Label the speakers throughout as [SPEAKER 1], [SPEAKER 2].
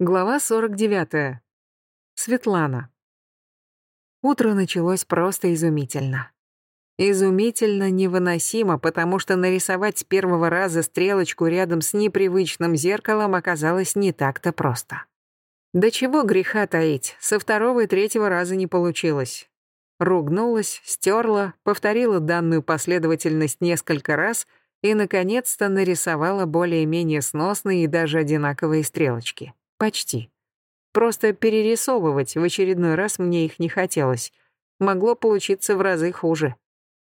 [SPEAKER 1] Глава 49. Светлана. Утро началось просто изумительно. Изумительно невыносимо, потому что нарисовать с первого раза стрелочку рядом с непривычным зеркалом оказалось не так-то просто. До чего греха таить, со второго и третьего раза не получилось. Ругнулась, стерла, повторила данную последовательность несколько раз и, наконец-то, нарисовала более-менее сносные и даже одинаковые стрелочки. Почти. Просто перерисовывать в очередной раз мне их не хотелось. Могло получиться в разы хуже.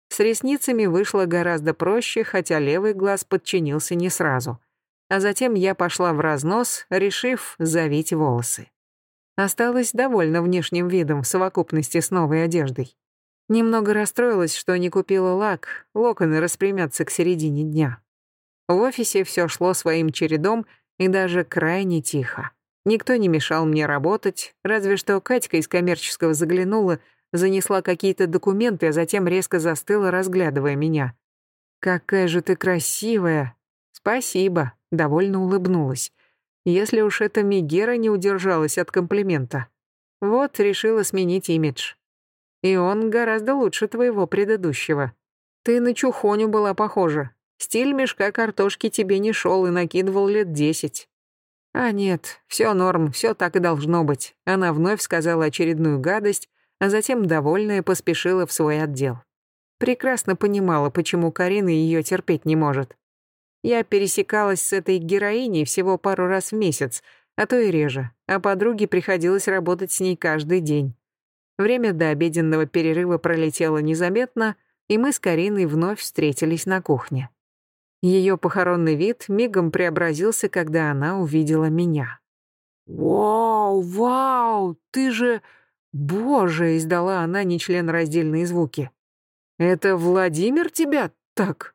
[SPEAKER 1] С ресницами вышло гораздо проще, хотя левый глаз подчинился не сразу. А затем я пошла в разнос, решив завить волосы. Осталась довольна внешним видом в совокупности с новой одеждой. Немного расстроилась, что не купила лак, локоны распрямятся к середине дня. В офисе все шло своим чередом — и даже крайне тихо. Никто не мешал мне работать, разве что Катька из коммерческого заглянула, занесла какие-то документы, а затем резко застыла, разглядывая меня. «Какая же ты красивая!» «Спасибо», — довольно улыбнулась. Если уж эта Мегера не удержалась от комплимента. Вот, решила сменить имидж. И он гораздо лучше твоего предыдущего. Ты на чухоню была похожа. Стиль мешка картошки тебе не шел и накидывал лет десять. А нет, все норм, все так и должно быть. Она вновь сказала очередную гадость, а затем, довольная, поспешила в свой отдел. Прекрасно понимала, почему Карина ее терпеть не может. Я пересекалась с этой героиней всего пару раз в месяц, а то и реже, а подруге приходилось работать с ней каждый день. Время до обеденного перерыва пролетело незаметно, и мы с Кариной вновь встретились на кухне. Ее похоронный вид мигом преобразился, когда она увидела меня. «Вау, вау, ты же... Боже!» — издала она нечленораздельные звуки. «Это Владимир тебя так?»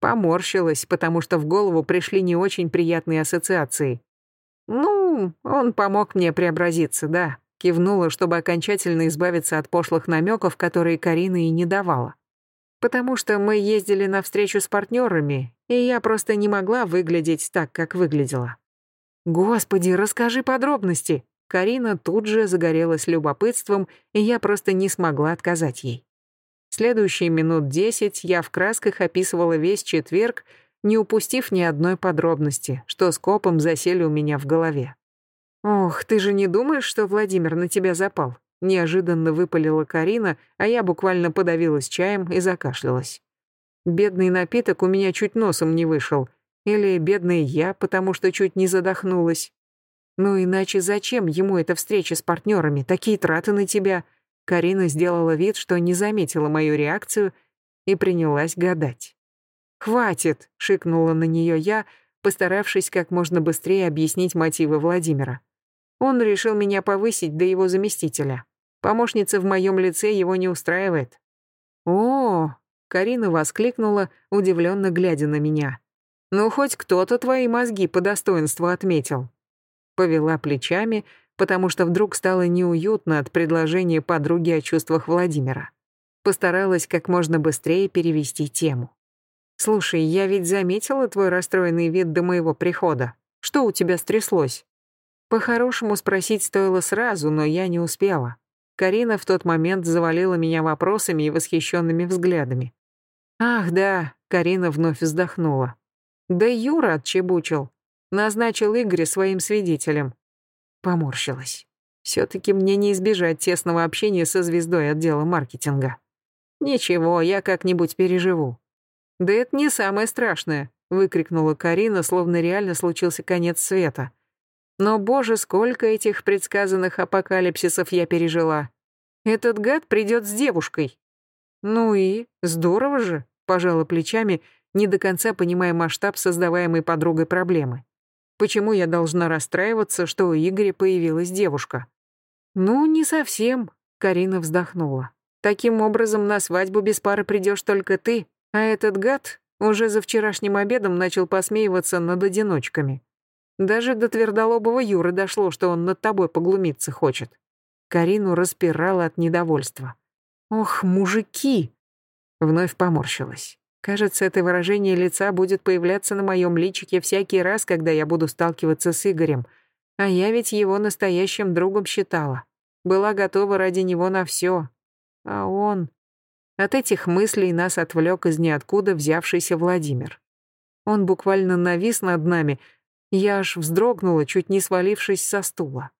[SPEAKER 1] Поморщилась, потому что в голову пришли не очень приятные ассоциации. «Ну, он помог мне преобразиться, да», — кивнула, чтобы окончательно избавиться от пошлых намеков, которые Карина и не давала потому что мы ездили на встречу с партнерами, и я просто не могла выглядеть так, как выглядела. Господи, расскажи подробности. Карина тут же загорелась любопытством, и я просто не смогла отказать ей. Следующие минут десять я в красках описывала весь четверг, не упустив ни одной подробности, что скопом засели у меня в голове. «Ох, ты же не думаешь, что Владимир на тебя запал?» Неожиданно выпалила Карина, а я буквально подавилась чаем и закашлялась. Бедный напиток у меня чуть носом не вышел. Или бедный я, потому что чуть не задохнулась. Ну иначе зачем ему эта встреча с партнерами, такие траты на тебя? Карина сделала вид, что не заметила мою реакцию и принялась гадать. «Хватит!» — шикнула на нее я, постаравшись как можно быстрее объяснить мотивы Владимира. Он решил меня повысить до его заместителя. Помощница в моем лице его не устраивает. О, Карина воскликнула, удивленно глядя на меня. Ну хоть кто-то твои мозги по достоинству отметил. Повела плечами, потому что вдруг стало неуютно от предложения подруги о чувствах Владимира. Постаралась как можно быстрее перевести тему. «Слушай, я ведь заметила твой расстроенный вид до моего прихода. Что у тебя стряслось?» По-хорошему спросить стоило сразу, но я не успела. Карина в тот момент завалила меня вопросами и восхищенными взглядами. «Ах, да», — Карина вновь вздохнула. «Да Юра отчебучил. Назначил Игоря своим свидетелем». Поморщилась. Все-таки мне не избежать тесного общения со звездой отдела маркетинга. «Ничего, я как-нибудь переживу». «Да это не самое страшное», — выкрикнула Карина, словно реально случился конец света. Но, боже, сколько этих предсказанных апокалипсисов я пережила. Этот гад придет с девушкой. Ну и здорово же, пожала плечами, не до конца понимая масштаб создаваемой подругой проблемы. Почему я должна расстраиваться, что у Игоря появилась девушка? Ну, не совсем, Карина вздохнула. Таким образом, на свадьбу без пары придешь только ты, а этот гад уже за вчерашним обедом начал посмеиваться над одиночками. Даже до твердолобого Юры дошло, что он над тобой поглумиться хочет. Карину распирала от недовольства. «Ох, мужики!» Вновь поморщилась. Кажется, это выражение лица будет появляться на моем личике всякий раз, когда я буду сталкиваться с Игорем. А я ведь его настоящим другом считала. Была готова ради него на все. А он... От этих мыслей нас отвлек из ниоткуда взявшийся Владимир. Он буквально навис над нами, я аж вздрогнула, чуть не свалившись со стула.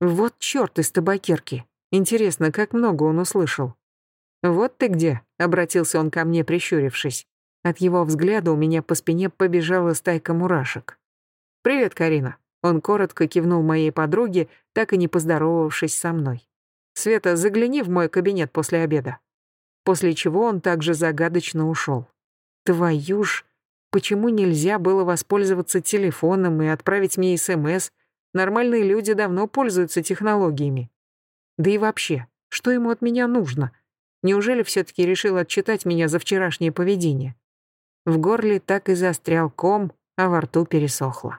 [SPEAKER 1] Вот черт из табакерки. Интересно, как много он услышал. «Вот ты где», — обратился он ко мне, прищурившись. От его взгляда у меня по спине побежала стайка мурашек. «Привет, Карина». Он коротко кивнул моей подруге, так и не поздоровавшись со мной. «Света, загляни в мой кабинет после обеда». После чего он также загадочно ушел. Твою ж, почему нельзя было воспользоваться телефоном и отправить мне СМС? Нормальные люди давно пользуются технологиями. Да и вообще, что ему от меня нужно? Неужели все-таки решил отчитать меня за вчерашнее поведение? В горле так и застрял ком, а во рту пересохло.